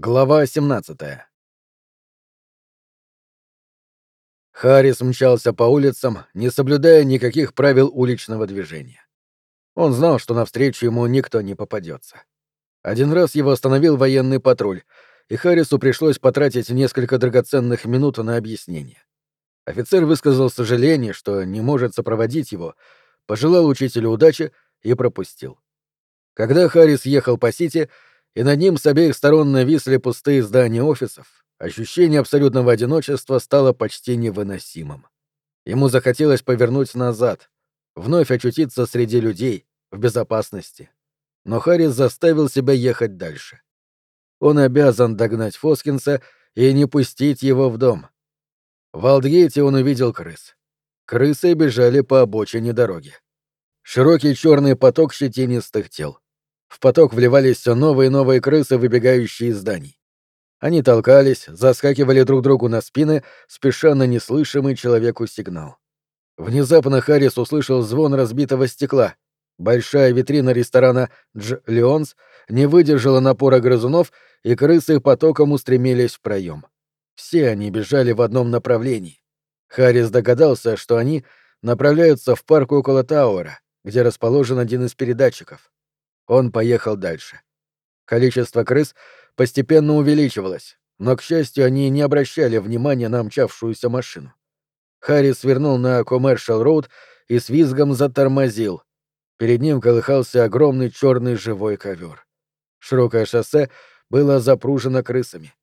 Глава 17 Харрис мчался по улицам, не соблюдая никаких правил уличного движения. Он знал, что навстречу ему никто не попадется. Один раз его остановил военный патруль, и Харрису пришлось потратить несколько драгоценных минут на объяснение. Офицер высказал сожаление, что не может сопроводить его, пожелал учителю удачи и пропустил. Когда Харрис ехал по Сити, и над ним с обеих сторон нависли пустые здания офисов, ощущение абсолютного одиночества стало почти невыносимым. Ему захотелось повернуть назад, вновь очутиться среди людей, в безопасности. Но Харрис заставил себя ехать дальше. Он обязан догнать Фоскинса и не пустить его в дом. В Алдгейте он увидел крыс. Крысы бежали по обочине дороги. Широкий черный поток щетинистых тел. В поток вливались все новые и новые крысы, выбегающие из зданий. Они толкались, заскакивали друг другу на спины, спеша на неслышимый человеку сигнал. Внезапно Харрис услышал звон разбитого стекла. Большая витрина ресторана «Дж. Леонс» не выдержала напора грызунов, и крысы потоком устремились в проем. Все они бежали в одном направлении. Харрис догадался, что они направляются в парк около Тауэра, где расположен один из передатчиков. Он поехал дальше. Количество крыс постепенно увеличивалось, но, к счастью, они не обращали внимания на мчавшуюся машину. Харри свернул на Commercial Road и с визгом затормозил. Перед ним колыхался огромный черный живой ковер. Широкое шоссе было запружено крысами.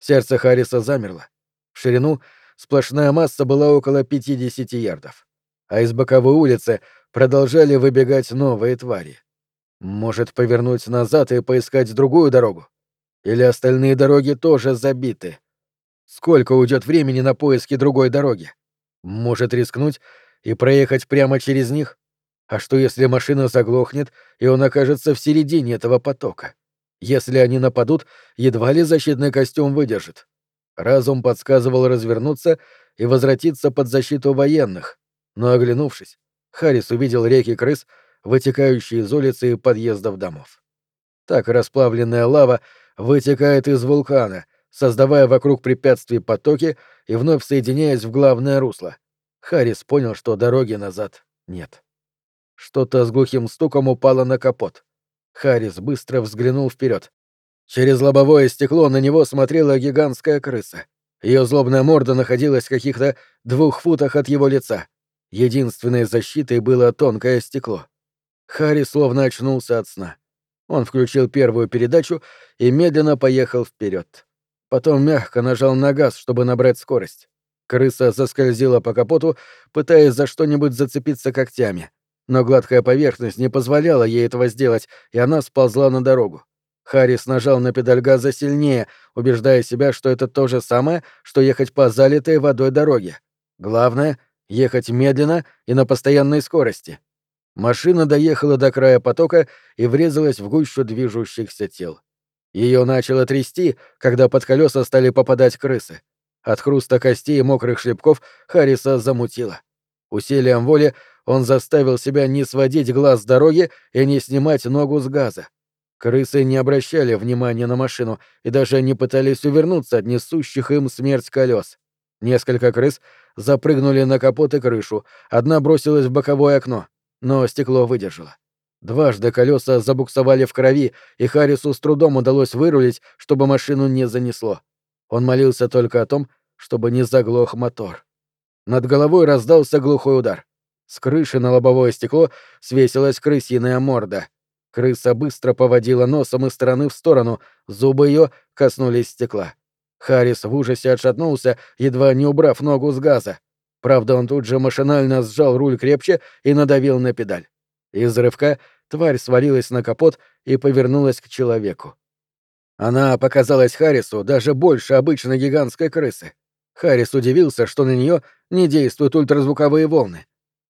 Сердце Харриса замерло. В ширину сплошная масса была около 50 ярдов. А из боковой улицы продолжали выбегать новые твари. Может, повернуть назад и поискать другую дорогу? Или остальные дороги тоже забиты? Сколько уйдет времени на поиски другой дороги? Может рискнуть и проехать прямо через них? А что, если машина заглохнет, и он окажется в середине этого потока? Если они нападут, едва ли защитный костюм выдержит. Разум подсказывал развернуться и возвратиться под защиту военных, но, оглянувшись, Харрис увидел реки крыс, вытекающие из улицы и подъездов домов. Так расплавленная лава вытекает из вулкана, создавая вокруг препятствий потоки и вновь соединяясь в главное русло. Харрис понял, что дороги назад нет. Что-то с глухим стуком упало на капот. Харрис быстро взглянул вперед. Через лобовое стекло на него смотрела гигантская крыса. Ее злобная морда находилась в каких-то двух футах от его лица. Единственной защитой было тонкое стекло. Харри словно очнулся от сна. Он включил первую передачу и медленно поехал вперед. Потом мягко нажал на газ, чтобы набрать скорость. Крыса заскользила по капоту, пытаясь за что-нибудь зацепиться когтями. Но гладкая поверхность не позволяла ей этого сделать, и она сползла на дорогу. Харрис нажал на педаль газа сильнее, убеждая себя, что это то же самое, что ехать по залитой водой дороге. Главное — ехать медленно и на постоянной скорости. Машина доехала до края потока и врезалась в гущу движущихся тел. Ее начало трясти, когда под колеса стали попадать крысы. От хруста костей и мокрых шлепков Харриса замутило. Усилием воли он заставил себя не сводить глаз с дороги и не снимать ногу с газа. Крысы не обращали внимания на машину и даже не пытались увернуться от несущих им смерть колес. Несколько крыс запрыгнули на капот и крышу, одна бросилась в боковое окно но стекло выдержало. Дважды колеса забуксовали в крови, и Харрису с трудом удалось вырулить, чтобы машину не занесло. Он молился только о том, чтобы не заглох мотор. Над головой раздался глухой удар. С крыши на лобовое стекло свесилась крысиная морда. Крыса быстро поводила носом из стороны в сторону, зубы ее коснулись стекла. Харрис в ужасе отшатнулся, едва не убрав ногу с газа. Правда, он тут же машинально сжал руль крепче и надавил на педаль. Из рывка тварь свалилась на капот и повернулась к человеку. Она показалась Харрису даже больше обычной гигантской крысы. Харрис удивился, что на нее не действуют ультразвуковые волны.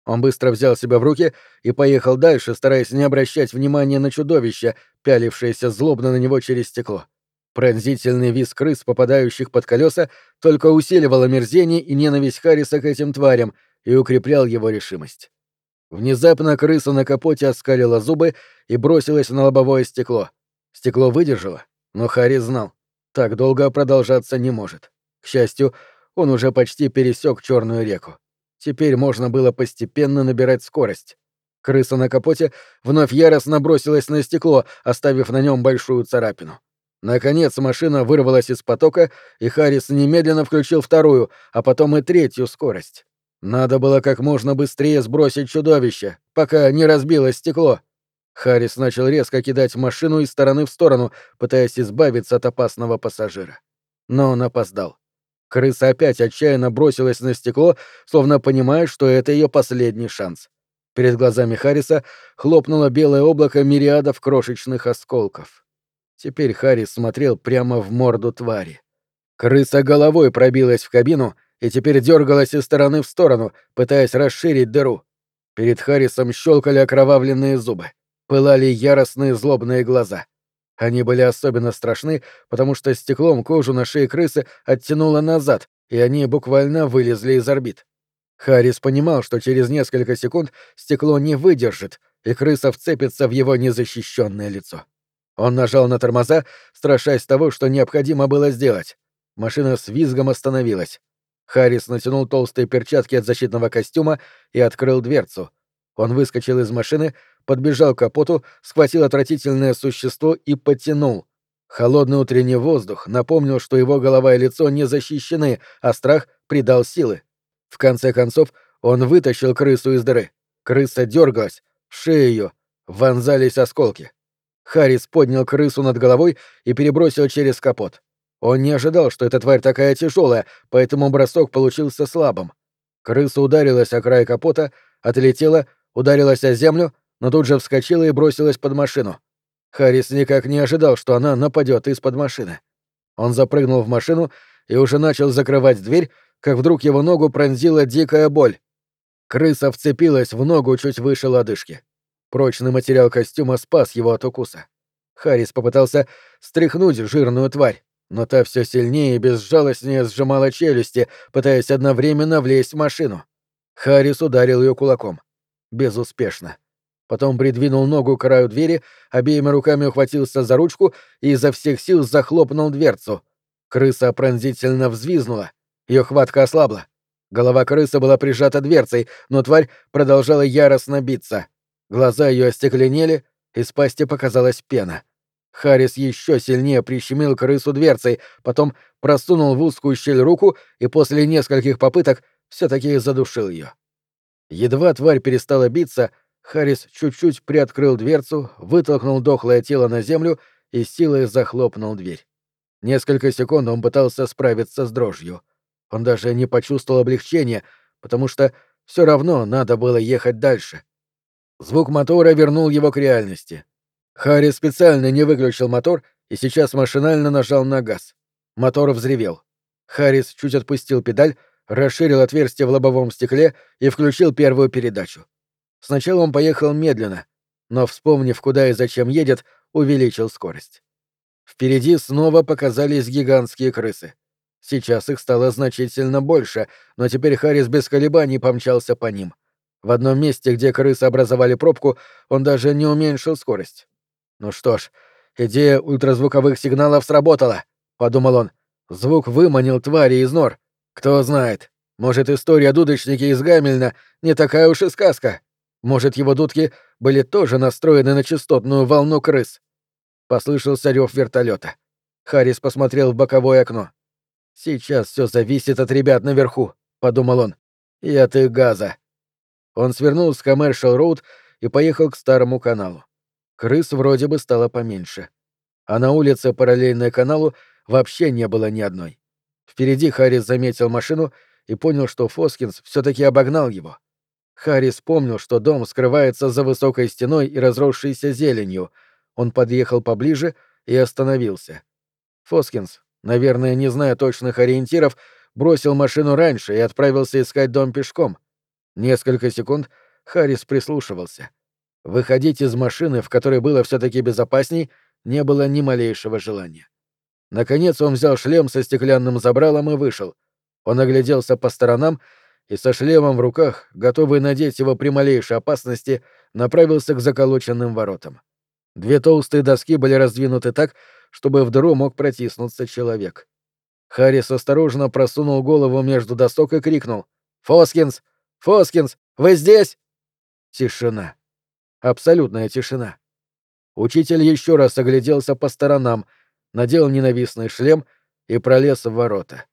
Он быстро взял себя в руки и поехал дальше, стараясь не обращать внимания на чудовище, пялившееся злобно на него через стекло. Пронзительный визг крыс, попадающих под колеса, только усиливал омерзение и ненависть Харриса к этим тварям и укреплял его решимость. Внезапно крыса на капоте оскалила зубы и бросилась на лобовое стекло. Стекло выдержало, но Харрис знал. Так долго продолжаться не может. К счастью, он уже почти пересек Черную реку. Теперь можно было постепенно набирать скорость. Крыса на капоте вновь яростно бросилась на стекло, оставив на нем большую царапину. Наконец машина вырвалась из потока, и Харрис немедленно включил вторую, а потом и третью скорость. Надо было как можно быстрее сбросить чудовище, пока не разбилось стекло. Харрис начал резко кидать машину из стороны в сторону, пытаясь избавиться от опасного пассажира. Но он опоздал. Крыса опять отчаянно бросилась на стекло, словно понимая, что это ее последний шанс. Перед глазами Харриса хлопнуло белое облако мириадов крошечных осколков. Теперь Харрис смотрел прямо в морду твари. Крыса головой пробилась в кабину и теперь дергалась из стороны в сторону, пытаясь расширить дыру. Перед Харрисом щелкали окровавленные зубы, пылали яростные злобные глаза. Они были особенно страшны, потому что стеклом кожу на шее крысы оттянуло назад, и они буквально вылезли из орбит. Харрис понимал, что через несколько секунд стекло не выдержит, и крыса вцепится в его незащищенное лицо. Он нажал на тормоза, страшась того, что необходимо было сделать. Машина с визгом остановилась. Харрис натянул толстые перчатки от защитного костюма и открыл дверцу. Он выскочил из машины, подбежал к капоту, схватил отвратительное существо и потянул. Холодный утренний воздух напомнил, что его голова и лицо не защищены, а страх придал силы. В конце концов, он вытащил крысу из дыры. Крыса дергалась, в шею ее вонзались осколки. Харрис поднял крысу над головой и перебросил через капот. Он не ожидал, что эта тварь такая тяжелая, поэтому бросок получился слабым. Крыса ударилась о край капота, отлетела, ударилась о землю, но тут же вскочила и бросилась под машину. Харрис никак не ожидал, что она нападет из-под машины. Он запрыгнул в машину и уже начал закрывать дверь, как вдруг его ногу пронзила дикая боль. Крыса вцепилась в ногу чуть выше лодыжки. Прочный материал костюма спас его от укуса. Харрис попытался стряхнуть жирную тварь, но та все сильнее и безжалостнее сжимала челюсти, пытаясь одновременно влезть в машину. Харрис ударил ее кулаком. Безуспешно. Потом придвинул ногу к краю двери, обеими руками ухватился за ручку и изо всех сил захлопнул дверцу. Крыса пронзительно взвизнула. Ее хватка ослабла. Голова крысы была прижата дверцей, но тварь продолжала яростно биться. Глаза ее остекленели, из пасти показалась пена. Харрис еще сильнее прищемил крысу дверцей, потом просунул в узкую щель руку и после нескольких попыток все-таки задушил ее. Едва тварь перестала биться, Харрис чуть-чуть приоткрыл дверцу, вытолкнул дохлое тело на землю и силой захлопнул дверь. Несколько секунд он пытался справиться с дрожью. Он даже не почувствовал облегчения, потому что все равно надо было ехать дальше. Звук мотора вернул его к реальности. Харри специально не выключил мотор и сейчас машинально нажал на газ. Мотор взревел. Харрис чуть отпустил педаль, расширил отверстие в лобовом стекле и включил первую передачу. Сначала он поехал медленно, но, вспомнив, куда и зачем едет, увеличил скорость. Впереди снова показались гигантские крысы. Сейчас их стало значительно больше, но теперь Харрис без колебаний помчался по ним. В одном месте, где крысы образовали пробку, он даже не уменьшил скорость. «Ну что ж, идея ультразвуковых сигналов сработала», — подумал он. Звук выманил твари из нор. Кто знает, может, история дудочники из Гамельна не такая уж и сказка. Может, его дудки были тоже настроены на частотную волну крыс. Послышался рев вертолета. Харрис посмотрел в боковое окно. «Сейчас все зависит от ребят наверху», — подумал он. «И от их газа». Он свернул с Commercial Road и поехал к старому каналу. Крыс вроде бы стало поменьше. А на улице, параллельной каналу, вообще не было ни одной. Впереди Харрис заметил машину и понял, что Фоскинс все таки обогнал его. Харрис помнил, что дом скрывается за высокой стеной и разросшейся зеленью. Он подъехал поближе и остановился. Фоскинс, наверное, не зная точных ориентиров, бросил машину раньше и отправился искать дом пешком. Несколько секунд Харрис прислушивался. Выходить из машины, в которой было все таки безопасней, не было ни малейшего желания. Наконец он взял шлем со стеклянным забралом и вышел. Он огляделся по сторонам и со шлемом в руках, готовый надеть его при малейшей опасности, направился к заколоченным воротам. Две толстые доски были раздвинуты так, чтобы в дыру мог протиснуться человек. Харрис осторожно просунул голову между досок и крикнул. «Фоскинс! Фоскинс! Вы здесь?» Тишина. Абсолютная тишина. Учитель еще раз огляделся по сторонам, надел ненавистный шлем и пролез в ворота.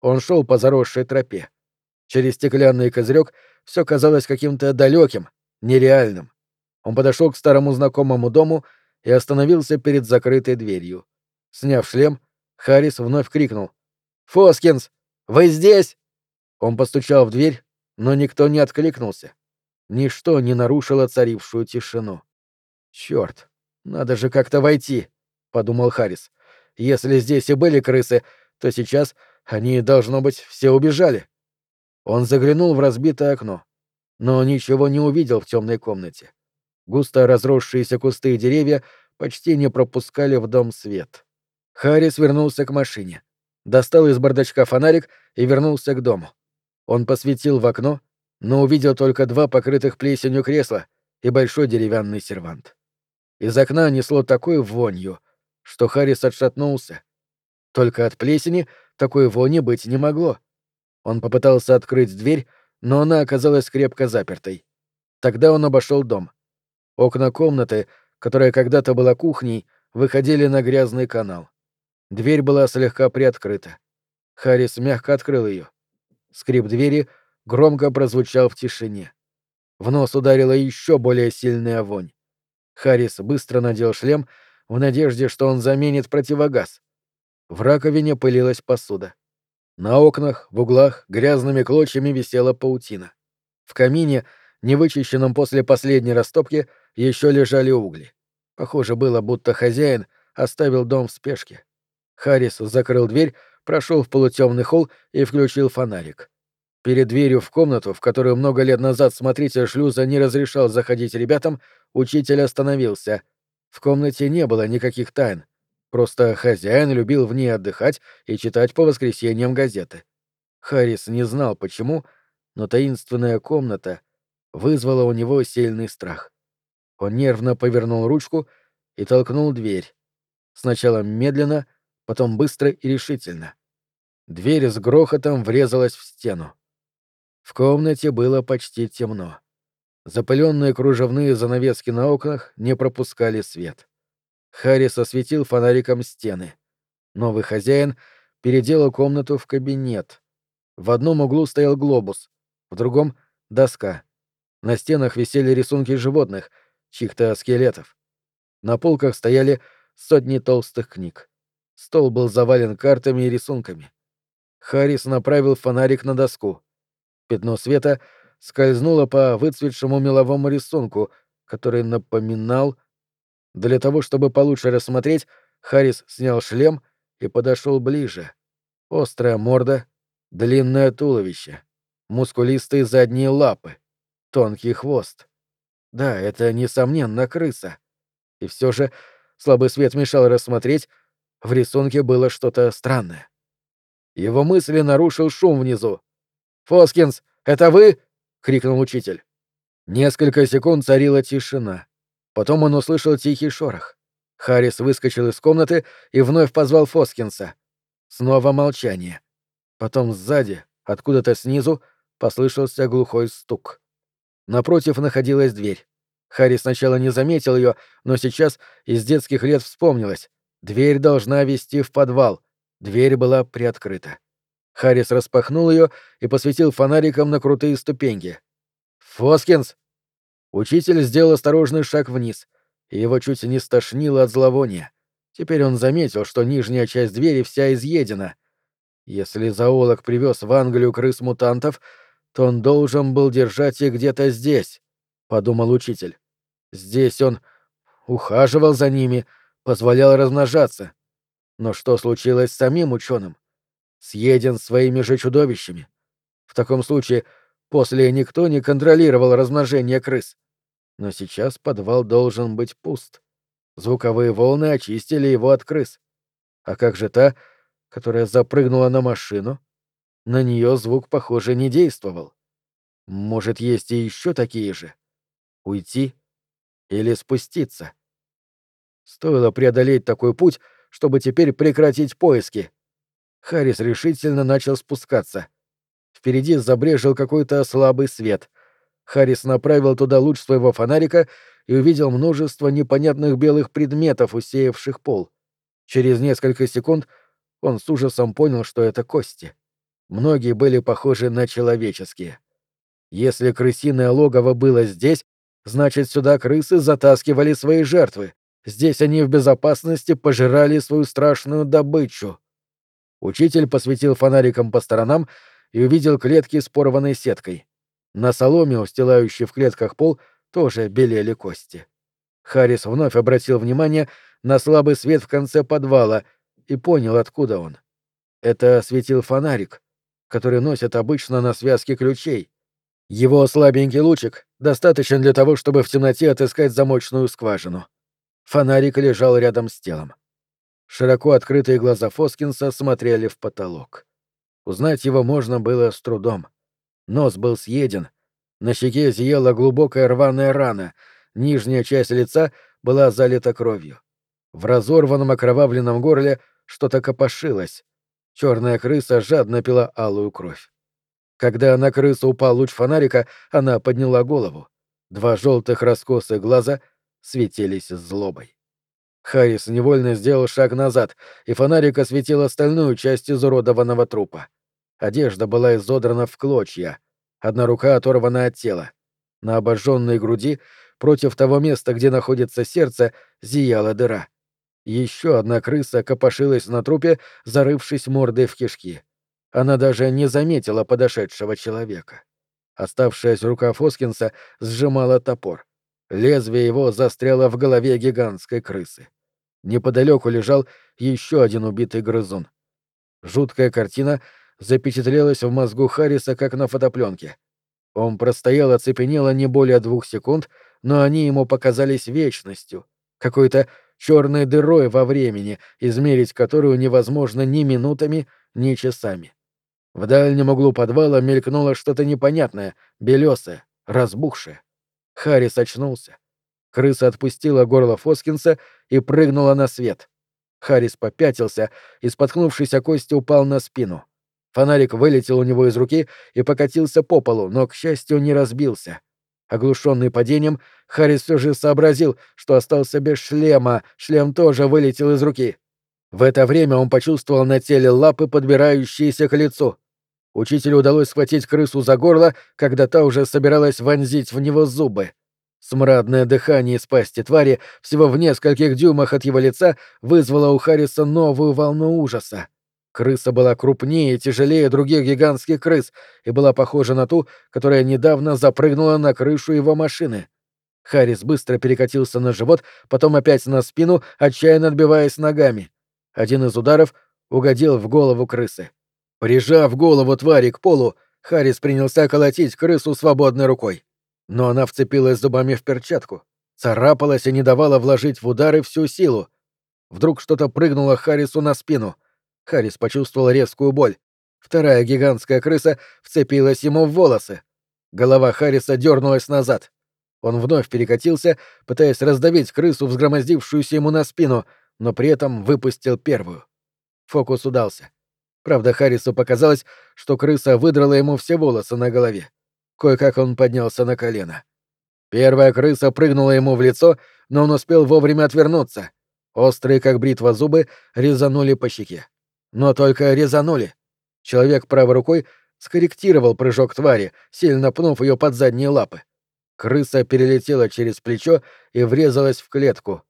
Он шел по заросшей тропе. Через стеклянный козырек все казалось каким-то далеким, нереальным. Он подошел к старому знакомому дому и остановился перед закрытой дверью. Сняв шлем, Харрис вновь крикнул. «Фоскинс! Вы здесь?» Он постучал в дверь, но никто не откликнулся. Ничто не нарушило царившую тишину. Черт, надо же как-то войти, подумал Харрис. Если здесь и были крысы, то сейчас они, должно быть, все убежали. Он заглянул в разбитое окно, но ничего не увидел в темной комнате. Густо разросшиеся кусты и деревья почти не пропускали в дом свет. Харрис вернулся к машине, достал из бардачка фонарик и вернулся к дому. Он посветил в окно, но увидел только два покрытых плесенью кресла и большой деревянный сервант. Из окна несло такой вонью, что Харрис отшатнулся. Только от плесени такой вони быть не могло. Он попытался открыть дверь, но она оказалась крепко запертой. Тогда он обошел дом. Окна комнаты, которая когда-то была кухней, выходили на грязный канал. Дверь была слегка приоткрыта. Харрис мягко открыл ее. Скрип двери громко прозвучал в тишине. В нос ударила еще более сильная вонь. Харрис быстро надел шлем в надежде, что он заменит противогаз. В раковине пылилась посуда. На окнах, в углах грязными клочьями висела паутина. В камине, невычищенном после последней растопки, еще лежали угли. Похоже было, будто хозяин оставил дом в спешке. Харрис закрыл дверь, прошел в полутемный холл и включил фонарик. Перед дверью в комнату, в которую много лет назад смотритель шлюза не разрешал заходить ребятам, учитель остановился. В комнате не было никаких тайн. Просто хозяин любил в ней отдыхать и читать по воскресеньям газеты. Харрис не знал почему, но таинственная комната вызвала у него сильный страх. Он нервно повернул ручку и толкнул дверь. Сначала медленно, потом быстро и решительно. Дверь с грохотом врезалась в стену. В комнате было почти темно. Запыленные кружевные занавески на окнах не пропускали свет. Харрис осветил фонариком стены. Новый хозяин переделал комнату в кабинет. В одном углу стоял глобус, в другом — доска. На стенах висели рисунки животных, чьих-то скелетов. На полках стояли сотни толстых книг. Стол был завален картами и рисунками. Харрис направил фонарик на доску. Пятно света скользнуло по выцветшему меловому рисунку, который напоминал для того, чтобы получше рассмотреть, Харрис снял шлем и подошел ближе. Острая морда, длинное туловище, мускулистые задние лапы, тонкий хвост. Да, это, несомненно, крыса. И все же слабый свет мешал рассмотреть, в рисунке было что-то странное. Его мысли нарушил шум внизу. «Фоскинс, это вы?» — крикнул учитель. Несколько секунд царила тишина. Потом он услышал тихий шорох. Харрис выскочил из комнаты и вновь позвал Фоскинса. Снова молчание. Потом сзади, откуда-то снизу, послышался глухой стук. Напротив находилась дверь. Харри сначала не заметил ее, но сейчас из детских лет вспомнилось. Дверь должна вести в подвал. Дверь была приоткрыта. Харрис распахнул ее и посветил фонариком на крутые ступеньки. «Фоскинс!» Учитель сделал осторожный шаг вниз, и его чуть не стошнило от зловония. Теперь он заметил, что нижняя часть двери вся изъедена. Если зоолог привез в Англию крыс-мутантов, то он должен был держать их где-то здесь, — подумал учитель. Здесь он ухаживал за ними, позволял размножаться. Но что случилось с самим ученым? Съеден своими же чудовищами. В таком случае После никто не контролировал размножение крыс. Но сейчас подвал должен быть пуст. Звуковые волны очистили его от крыс. А как же та, которая запрыгнула на машину? На нее звук, похоже, не действовал. Может, есть и еще такие же? Уйти или спуститься? Стоило преодолеть такой путь, чтобы теперь прекратить поиски. Харрис решительно начал спускаться. Впереди забрежил какой-то слабый свет. Харрис направил туда луч своего фонарика и увидел множество непонятных белых предметов, усеявших пол. Через несколько секунд он с ужасом понял, что это кости. Многие были похожи на человеческие. Если крысиное логово было здесь, значит, сюда крысы затаскивали свои жертвы. Здесь они в безопасности пожирали свою страшную добычу. Учитель посветил фонариком по сторонам и увидел клетки с порванной сеткой. На соломе, устилающей в клетках пол, тоже белели кости. Харрис вновь обратил внимание на слабый свет в конце подвала и понял, откуда он. Это светил фонарик, который носят обычно на связке ключей. Его слабенький лучик достаточен для того, чтобы в темноте отыскать замочную скважину. Фонарик лежал рядом с телом. Широко открытые глаза Фоскинса смотрели в потолок. Узнать его можно было с трудом. Нос был съеден, на щеке зияла глубокая рваная рана, нижняя часть лица была залита кровью. В разорванном окровавленном горле что-то копошилось. Черная крыса жадно пила алую кровь. Когда на крысу упал луч фонарика, она подняла голову. Два желтых раскосых глаза светились злобой. Харрис невольно сделал шаг назад, и фонарик осветил остальную часть изуродованного трупа. Одежда была изодрана в клочья, одна рука оторвана от тела. На обожженной груди, против того места, где находится сердце, зияла дыра. Еще одна крыса копошилась на трупе, зарывшись мордой в кишки. Она даже не заметила подошедшего человека. Оставшаяся рука Фоскинса сжимала топор. Лезвие его застряло в голове гигантской крысы. Неподалеку лежал еще один убитый грызун. Жуткая картина запечатлелась в мозгу Харриса как на фотопленке. Он простоял оцепенело не более двух секунд, но они ему показались вечностью, какой-то черной дырой во времени, измерить которую невозможно ни минутами, ни часами. В дальнем углу подвала мелькнуло что-то непонятное, белесое, разбухшее. Харрис очнулся. Крыса отпустила горло Фоскинса и прыгнула на свет. Харрис попятился и, споткнувшись о кости, упал на спину. Фонарик вылетел у него из руки и покатился по полу, но, к счастью, не разбился. Оглушенный падением, Харрис все же сообразил, что остался без шлема, шлем тоже вылетел из руки. В это время он почувствовал на теле лапы, подбирающиеся к лицу. Учителю удалось схватить крысу за горло, когда та уже собиралась вонзить в него зубы. Смрадное дыхание из пасти твари всего в нескольких дюймах от его лица вызвало у Харриса новую волну ужаса. Крыса была крупнее и тяжелее других гигантских крыс и была похожа на ту, которая недавно запрыгнула на крышу его машины. Харрис быстро перекатился на живот, потом опять на спину, отчаянно отбиваясь ногами. Один из ударов угодил в голову крысы. Прижав голову твари к полу, Харрис принялся колотить крысу свободной рукой. Но она вцепилась зубами в перчатку, царапалась и не давала вложить в удары всю силу. Вдруг что-то прыгнуло Харрису на спину. Харрис почувствовал резкую боль. Вторая гигантская крыса вцепилась ему в волосы. Голова Харриса дернулась назад. Он вновь перекатился, пытаясь раздавить крысу, взгромоздившуюся ему на спину, но при этом выпустил первую. Фокус удался. Правда, Харрису показалось, что крыса выдрала ему все волосы на голове. Кое-как он поднялся на колено. Первая крыса прыгнула ему в лицо, но он успел вовремя отвернуться. Острые, как бритва, зубы резанули по щеке. Но только резанули. Человек правой рукой скорректировал прыжок твари, сильно пнув ее под задние лапы. Крыса перелетела через плечо и врезалась в клетку,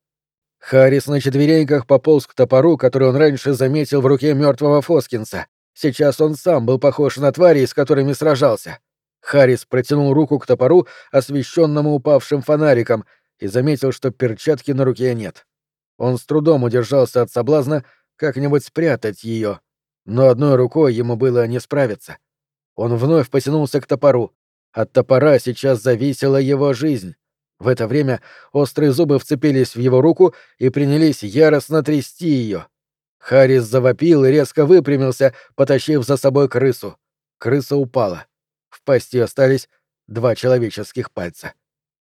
Харрис на четвереньках пополз к топору, который он раньше заметил в руке мертвого Фоскинса. Сейчас он сам был похож на твари, с которыми сражался. Харрис протянул руку к топору, освещенному упавшим фонариком, и заметил, что перчатки на руке нет. Он с трудом удержался от соблазна как-нибудь спрятать ее, но одной рукой ему было не справиться. Он вновь потянулся к топору. От топора сейчас зависела его жизнь. В это время острые зубы вцепились в его руку и принялись яростно трясти ее. Харрис завопил и резко выпрямился, потащив за собой крысу. Крыса упала. В пасти остались два человеческих пальца.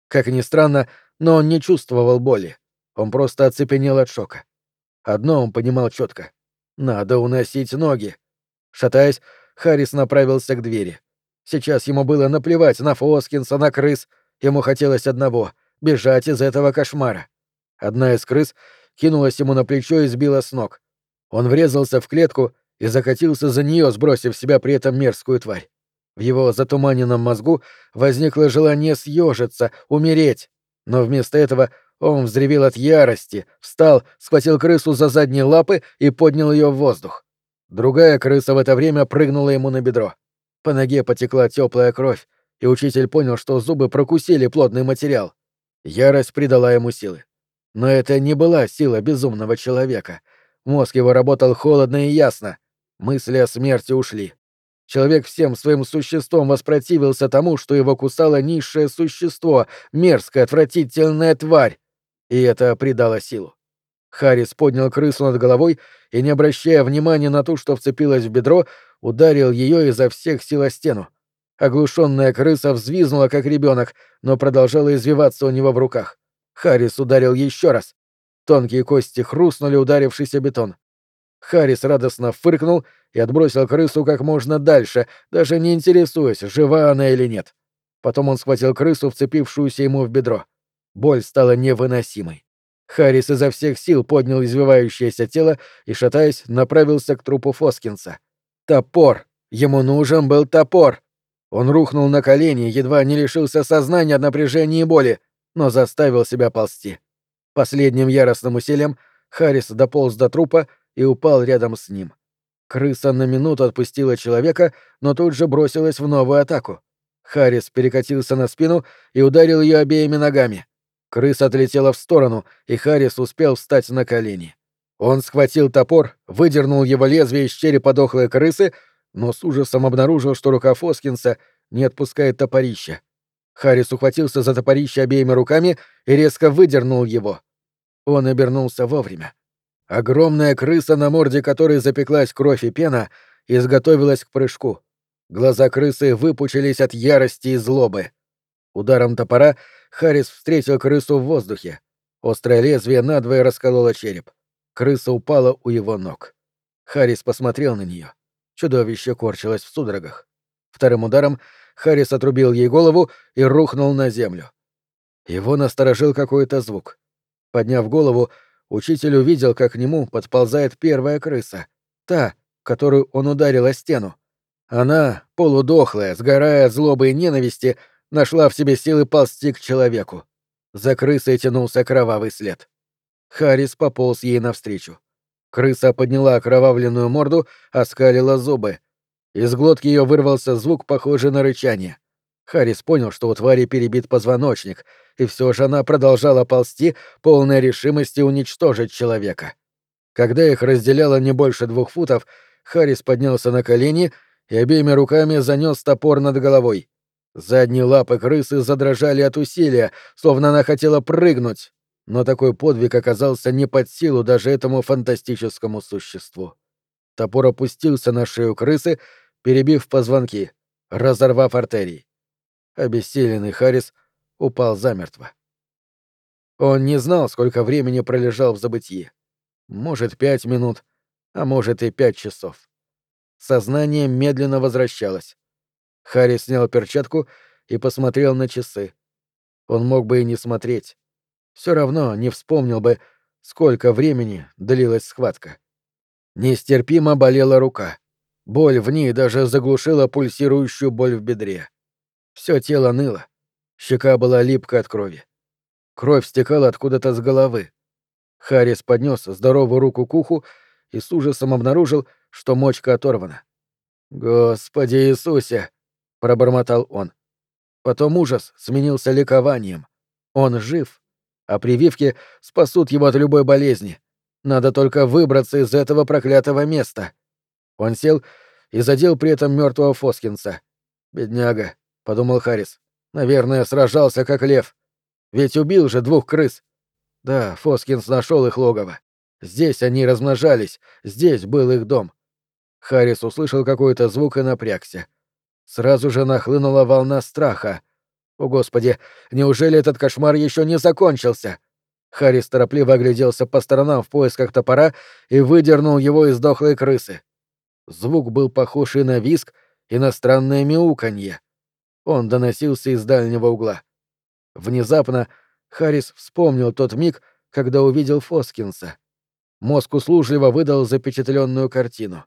Как ни странно, но он не чувствовал боли. Он просто оцепенел от шока. Одно он понимал четко. Надо уносить ноги. Шатаясь, Харрис направился к двери. Сейчас ему было наплевать на Фоскинса, на крыс. Ему хотелось одного — бежать из этого кошмара. Одна из крыс кинулась ему на плечо и сбила с ног. Он врезался в клетку и закатился за нее, сбросив в себя при этом мерзкую тварь. В его затуманенном мозгу возникло желание съежиться, умереть. Но вместо этого он взревел от ярости, встал, схватил крысу за задние лапы и поднял ее в воздух. Другая крыса в это время прыгнула ему на бедро. По ноге потекла теплая кровь, и учитель понял, что зубы прокусили плотный материал. Ярость придала ему силы. Но это не была сила безумного человека. Мозг его работал холодно и ясно. Мысли о смерти ушли. Человек всем своим существом воспротивился тому, что его кусало низшее существо, мерзкая, отвратительная тварь. И это придало силу. Харрис поднял крысу над головой и, не обращая внимания на то, что вцепилась в бедро, ударил ее изо всех сил о стену. Оглушенная крыса взвизнула, как ребенок, но продолжала извиваться у него в руках. Харрис ударил еще раз. Тонкие кости хрустнули, ударившись о бетон. Харрис радостно фыркнул и отбросил крысу как можно дальше, даже не интересуясь, жива она или нет. Потом он схватил крысу, вцепившуюся ему в бедро. Боль стала невыносимой. Харрис изо всех сил поднял извивающееся тело и, шатаясь, направился к трупу Фоскинса. Топор! Ему нужен был топор! Он рухнул на колени, едва не лишился сознания от напряжения и боли, но заставил себя ползти. Последним яростным усилием Харрис дополз до трупа и упал рядом с ним. Крыса на минуту отпустила человека, но тут же бросилась в новую атаку. Харрис перекатился на спину и ударил ее обеими ногами. Крыса отлетела в сторону, и Харрис успел встать на колени. Он схватил топор, выдернул его лезвие из черепа дохлой крысы, но с ужасом обнаружил, что рука Фоскинса не отпускает топорища. Харрис ухватился за топорище обеими руками и резко выдернул его. Он обернулся вовремя. Огромная крыса, на морде которой запеклась кровь и пена, изготовилась к прыжку. Глаза крысы выпучились от ярости и злобы. Ударом топора Харрис встретил крысу в воздухе. Острое лезвие надвое раскололо череп. Крыса упала у его ног. Харрис посмотрел на нее. Чудовище корчилось в судорогах. Вторым ударом Харрис отрубил ей голову и рухнул на землю. Его насторожил какой-то звук. Подняв голову, учитель увидел, как к нему подползает первая крыса. Та, которую он ударил о стену. Она, полудохлая, сгорая от злобы и ненависти, нашла в себе силы ползти к человеку. За крысой тянулся кровавый след. Харрис пополз ей навстречу. Крыса подняла окровавленную морду, оскалила зубы. Из глотки ее вырвался звук, похожий на рычание. Харрис понял, что у твари перебит позвоночник, и все же она продолжала ползти, полная решимости уничтожить человека. Когда их разделяло не больше двух футов, Харрис поднялся на колени и обеими руками занес топор над головой. Задние лапы крысы задрожали от усилия, словно она хотела прыгнуть, но такой подвиг оказался не под силу даже этому фантастическому существу. Топор опустился на шею крысы, перебив позвонки, разорвав артерии. Обессиленный Харрис упал замертво. Он не знал, сколько времени пролежал в забытии. Может, пять минут, а может и пять часов. Сознание медленно возвращалось. Харри снял перчатку и посмотрел на часы. Он мог бы и не смотреть. Все равно не вспомнил бы, сколько времени длилась схватка. Нестерпимо болела рука. Боль в ней даже заглушила пульсирующую боль в бедре. Все тело ныло. Щека была липкой от крови. Кровь стекала откуда-то с головы. Харрис поднес здоровую руку к уху и с ужасом обнаружил, что мочка оторвана. «Господи Иисусе!» — пробормотал он. Потом ужас сменился ликованием. Он жив, а прививки спасут его от любой болезни. Надо только выбраться из этого проклятого места. Он сел и задел при этом мертвого Фоскинса. «Бедняга», — подумал Харрис. «Наверное, сражался как лев. Ведь убил же двух крыс». Да, Фоскинс нашел их логово. Здесь они размножались, здесь был их дом. Харрис услышал какой-то звук и напрягся. Сразу же нахлынула волна страха. О, Господи, неужели этот кошмар еще не закончился? Харрис торопливо огляделся по сторонам в поисках топора и выдернул его из дохлой крысы. Звук был похож и на виск, и на странное мяуканье. Он доносился из дальнего угла. Внезапно Харрис вспомнил тот миг, когда увидел Фоскинса. Мозг услужливо выдал запечатленную картину.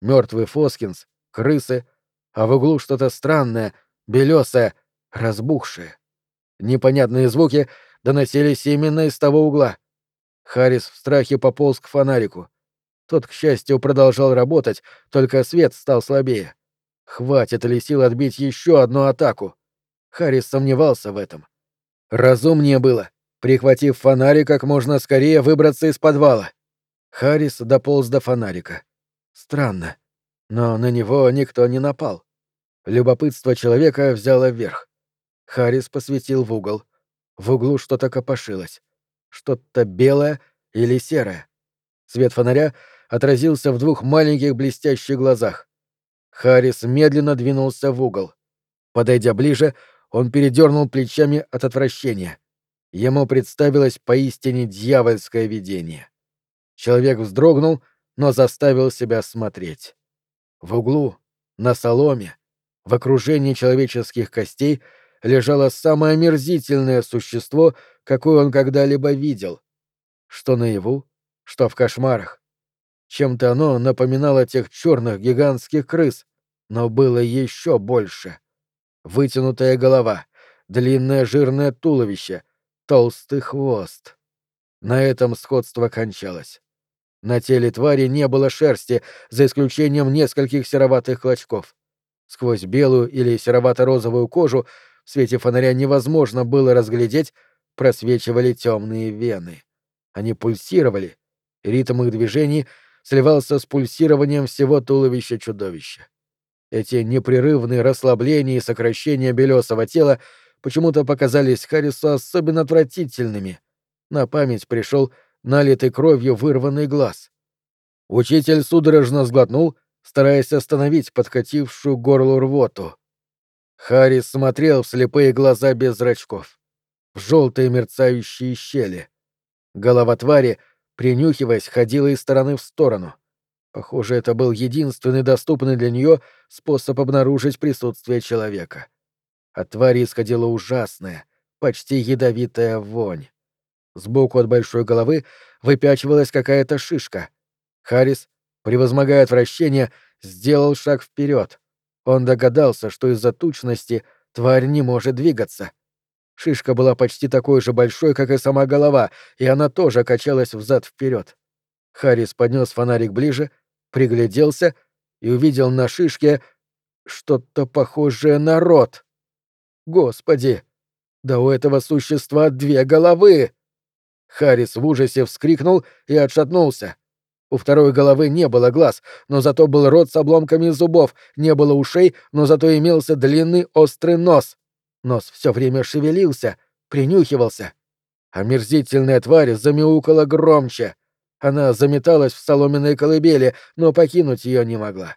Мертвый Фоскинс, крысы, а в углу что-то странное, белесое, разбухшее. Непонятные звуки доносились именно из того угла. Харрис в страхе пополз к фонарику. Тот, к счастью, продолжал работать, только свет стал слабее. Хватит ли сил отбить еще одну атаку? Харрис сомневался в этом. Разумнее было, прихватив фонарик, как можно скорее выбраться из подвала. Харрис дополз до фонарика. Странно, но на него никто не напал. Любопытство человека взяло вверх. Харрис посветил в угол. В углу что-то копошилось. Что-то белое или серое. Свет фонаря отразился в двух маленьких блестящих глазах. Харрис медленно двинулся в угол. Подойдя ближе, он передернул плечами от отвращения. Ему представилось поистине дьявольское видение. Человек вздрогнул, но заставил себя смотреть. В углу, на соломе, в окружении человеческих костей лежало самое омерзительное существо, какое он когда-либо видел. Что наяву, что в кошмарах. Чем-то оно напоминало тех черных гигантских крыс, но было еще больше. Вытянутая голова, длинное жирное туловище, толстый хвост. На этом сходство кончалось. На теле твари не было шерсти, за исключением нескольких сероватых клочков. Сквозь белую или серовато-розовую кожу в свете фонаря невозможно было разглядеть, просвечивали темные вены. Они пульсировали, ритм их движений сливался с пульсированием всего туловища чудовища. Эти непрерывные расслабления и сокращения белесого тела почему-то показались Харрису особенно отвратительными. На память пришел налитый кровью вырванный глаз. Учитель судорожно сглотнул, стараясь остановить подкатившую горлу рвоту. Харрис смотрел в слепые глаза без зрачков, в желтые мерцающие щели. Голова твари, принюхиваясь, ходила из стороны в сторону. Похоже, это был единственный доступный для нее способ обнаружить присутствие человека. От твари исходила ужасная, почти ядовитая вонь. Сбоку от большой головы выпячивалась какая-то шишка. Харрис, превозмогая отвращение, сделал шаг вперед. Он догадался, что из-за тучности тварь не может двигаться. Шишка была почти такой же большой, как и сама голова, и она тоже качалась взад вперед. Харрис поднес фонарик ближе пригляделся и увидел на шишке что-то похожее на рот. Господи! Да у этого существа две головы! Харрис в ужасе вскрикнул и отшатнулся. У второй головы не было глаз, но зато был рот с обломками зубов, не было ушей, но зато имелся длинный острый нос. Нос все время шевелился, принюхивался. Омерзительная тварь замяукала громче. Она заметалась в соломенной колыбели, но покинуть ее не могла.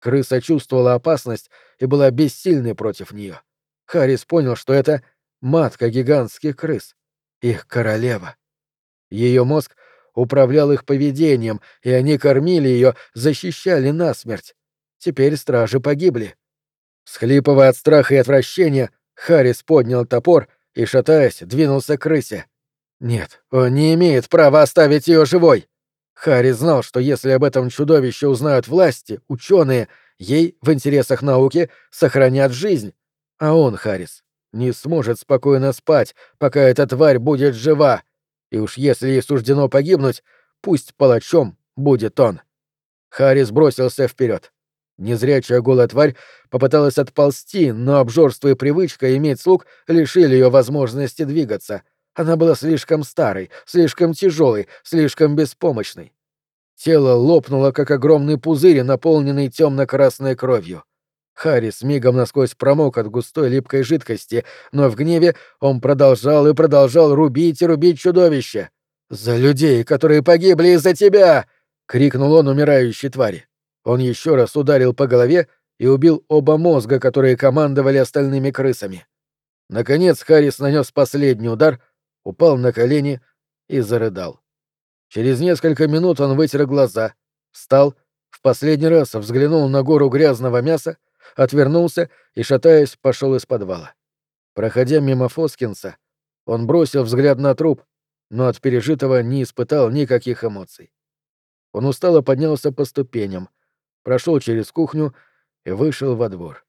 Крыса чувствовала опасность и была бессильной против нее. Харрис понял, что это матка гигантских крыс, их королева. Ее мозг управлял их поведением, и они кормили ее, защищали насмерть. Теперь стражи погибли. Схлипывая от страха и отвращения, Харрис поднял топор и, шатаясь, двинулся к крысе. Нет, он не имеет права оставить ее живой. Харри знал, что если об этом чудовище узнают власти, ученые, ей, в интересах науки, сохранят жизнь. А он, Харрис, не сможет спокойно спать, пока эта тварь будет жива. И уж если ей суждено погибнуть, пусть палачом будет он. Харрис бросился вперед. Незрячая голая тварь попыталась отползти, но обжорство и привычка иметь слуг лишили ее возможности двигаться — она была слишком старой, слишком тяжелой, слишком беспомощной. Тело лопнуло, как огромный пузырь, наполненный темно-красной кровью. Харрис мигом насквозь промок от густой липкой жидкости, но в гневе он продолжал и продолжал рубить и рубить чудовище. «За людей, которые погибли из-за тебя!» — крикнул он умирающей твари. Он еще раз ударил по голове и убил оба мозга, которые командовали остальными крысами. Наконец Харрис нанес последний удар, упал на колени и зарыдал. Через несколько минут он вытер глаза, встал, в последний раз взглянул на гору грязного мяса, отвернулся и, шатаясь, пошел из подвала. Проходя мимо Фоскинса, он бросил взгляд на труп, но от пережитого не испытал никаких эмоций. Он устало поднялся по ступеням, прошел через кухню и вышел во двор.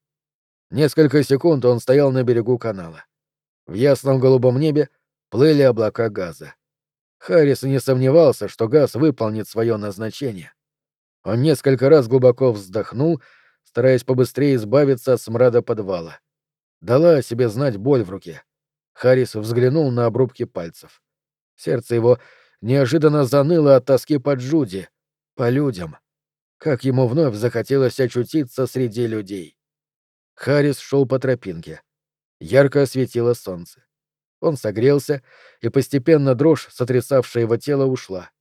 Несколько секунд он стоял на берегу канала. В ясном голубом небе плыли облака газа. Харрис не сомневался, что газ выполнит свое назначение. Он несколько раз глубоко вздохнул, стараясь побыстрее избавиться от смрада подвала. Дала о себе знать боль в руке. Харрис взглянул на обрубки пальцев. Сердце его неожиданно заныло от тоски по Джуди, по людям. Как ему вновь захотелось очутиться среди людей. Харрис шел по тропинке. Ярко осветило солнце. Он согрелся, и постепенно дрожь, сотрясавшая его тело, ушла.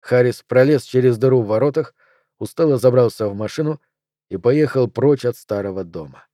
Харрис пролез через дыру в воротах, устало забрался в машину и поехал прочь от старого дома.